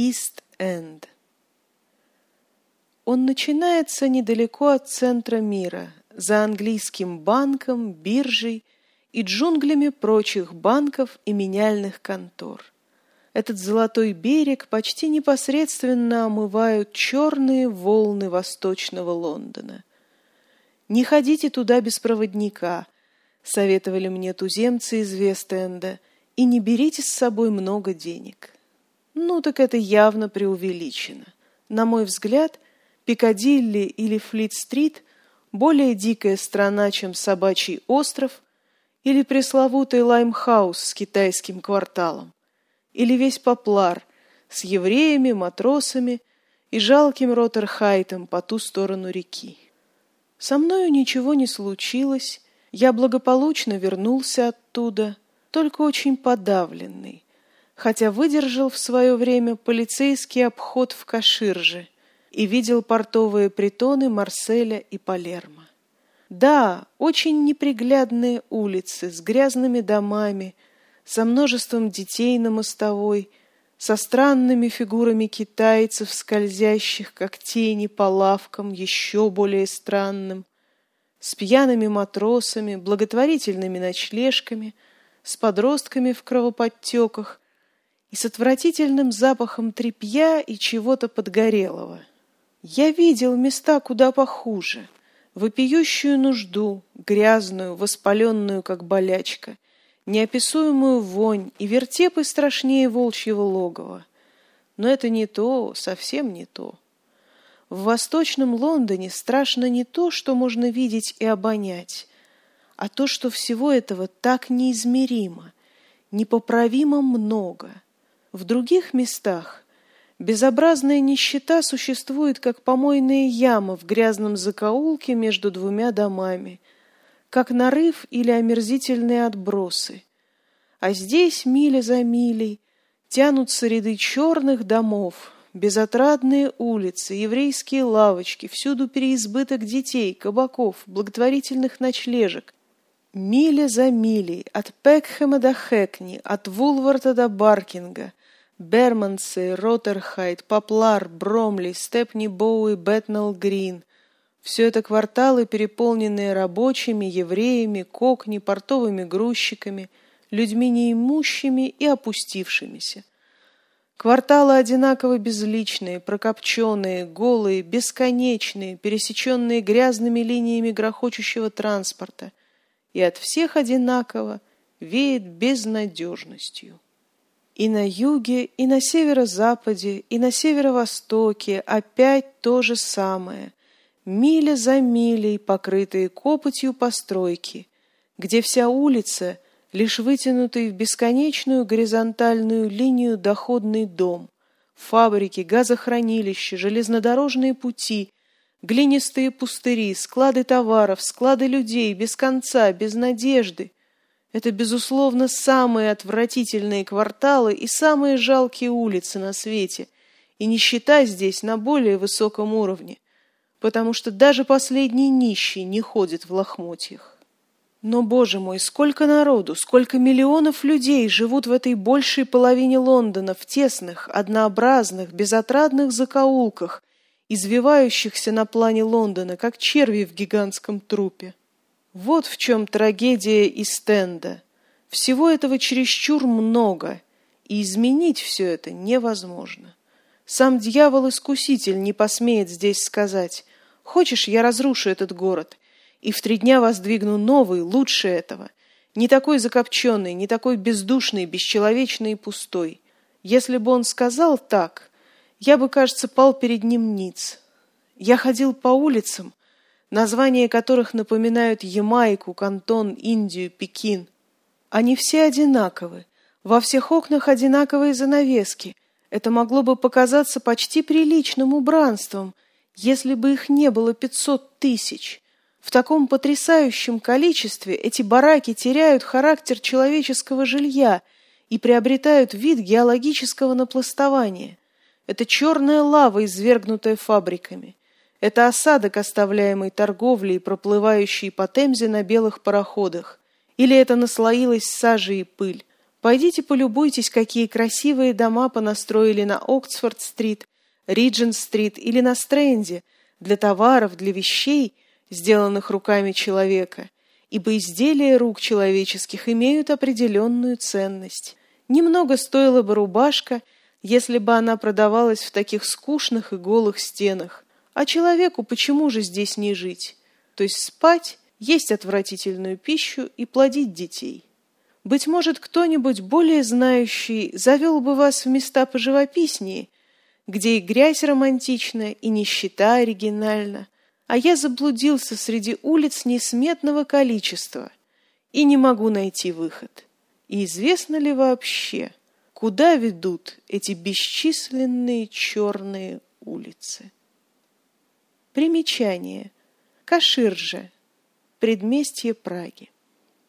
Ист-Энд. Он начинается недалеко от центра мира, за английским банком, биржей и джунглями прочих банков и меняльных контор. Этот золотой берег почти непосредственно омывают черные волны восточного Лондона. «Не ходите туда без проводника», — советовали мне туземцы из Вест-Энда, «и не берите с собой много денег». Ну, так это явно преувеличено. На мой взгляд, Пикадилли или Флит-стрит – более дикая страна, чем Собачий остров или пресловутый Лаймхаус с китайским кварталом, или весь Поплар с евреями, матросами и жалким Ротерхайтом по ту сторону реки. Со мною ничего не случилось, я благополучно вернулся оттуда, только очень подавленный, хотя выдержал в свое время полицейский обход в Каширже и видел портовые притоны Марселя и Палермо. Да, очень неприглядные улицы с грязными домами, со множеством детей на мостовой, со странными фигурами китайцев, скользящих, как тени по лавкам, еще более странным, с пьяными матросами, благотворительными ночлежками, с подростками в кровоподтеках, и с отвратительным запахом тряпья и чего-то подгорелого. Я видел места куда похуже, вопиющую нужду, грязную, воспаленную, как болячка, неописуемую вонь и вертепы страшнее волчьего логова. Но это не то, совсем не то. В восточном Лондоне страшно не то, что можно видеть и обонять, а то, что всего этого так неизмеримо, непоправимо много — в других местах безобразная нищета существует, как помойная яма в грязном закоулке между двумя домами, как нарыв или омерзительные отбросы. А здесь, миля за милей, тянутся ряды черных домов, безотрадные улицы, еврейские лавочки, всюду переизбыток детей, кабаков, благотворительных ночлежек, Миля за милей, от Пекхэма до Хэкни, от Вулварта до Баркинга, Бермансы, Роттерхайт, Поплар, Бромли, Степни Боуи, Бэтнелл Грин. Все это кварталы, переполненные рабочими, евреями, кокни, портовыми грузчиками, людьми неимущими и опустившимися. Кварталы одинаково безличные, прокопченные, голые, бесконечные, пересеченные грязными линиями грохочущего транспорта. И от всех одинаково веет безнадежностью. И на юге, и на северо-западе, и на северо-востоке опять то же самое. Миля за милей, покрытые копотью постройки, где вся улица — лишь вытянутый в бесконечную горизонтальную линию доходный дом, фабрики, газохранилища, железнодорожные пути, глинистые пустыри, склады товаров, склады людей, без конца, без надежды, это, безусловно, самые отвратительные кварталы и самые жалкие улицы на свете, и нищета здесь на более высоком уровне, потому что даже последний нищий не ходит в лохмотьях. Но, боже мой, сколько народу, сколько миллионов людей живут в этой большей половине Лондона, в тесных, однообразных, безотрадных закоулках, извивающихся на плане Лондона, как черви в гигантском трупе. Вот в чем трагедия и стенда. Всего этого чересчур много, и изменить все это невозможно. Сам дьявол-искуситель не посмеет здесь сказать «Хочешь, я разрушу этот город, и в три дня воздвигну новый, лучше этого, не такой закопченный, не такой бездушный, бесчеловечный и пустой». Если бы он сказал так, я бы, кажется, пал перед ним ниц. Я ходил по улицам, названия которых напоминают Ямайку, Кантон, Индию, Пекин. Они все одинаковы. Во всех окнах одинаковые занавески. Это могло бы показаться почти приличным убранством, если бы их не было пятьсот тысяч. В таком потрясающем количестве эти бараки теряют характер человеческого жилья и приобретают вид геологического напластования. Это черная лава, извергнутая фабриками. Это осадок, оставляемый торговлей, проплывающий по Темзе на белых пароходах. Или это наслоилась сажа и пыль. Пойдите полюбуйтесь, какие красивые дома понастроили на Оксфорд-стрит, Риджент-стрит или на Стрэнде для товаров, для вещей, сделанных руками человека, ибо изделия рук человеческих имеют определенную ценность. Немного стоила бы рубашка, если бы она продавалась в таких скучных и голых стенах. А человеку почему же здесь не жить? То есть спать, есть отвратительную пищу и плодить детей. Быть может, кто-нибудь более знающий завел бы вас в места поживописнее, где и грязь романтична, и нищета оригинальна, а я заблудился среди улиц несметного количества и не могу найти выход. И известно ли вообще, куда ведут эти бесчисленные черные улицы? Примечание. Каширжа. Предместье Праги.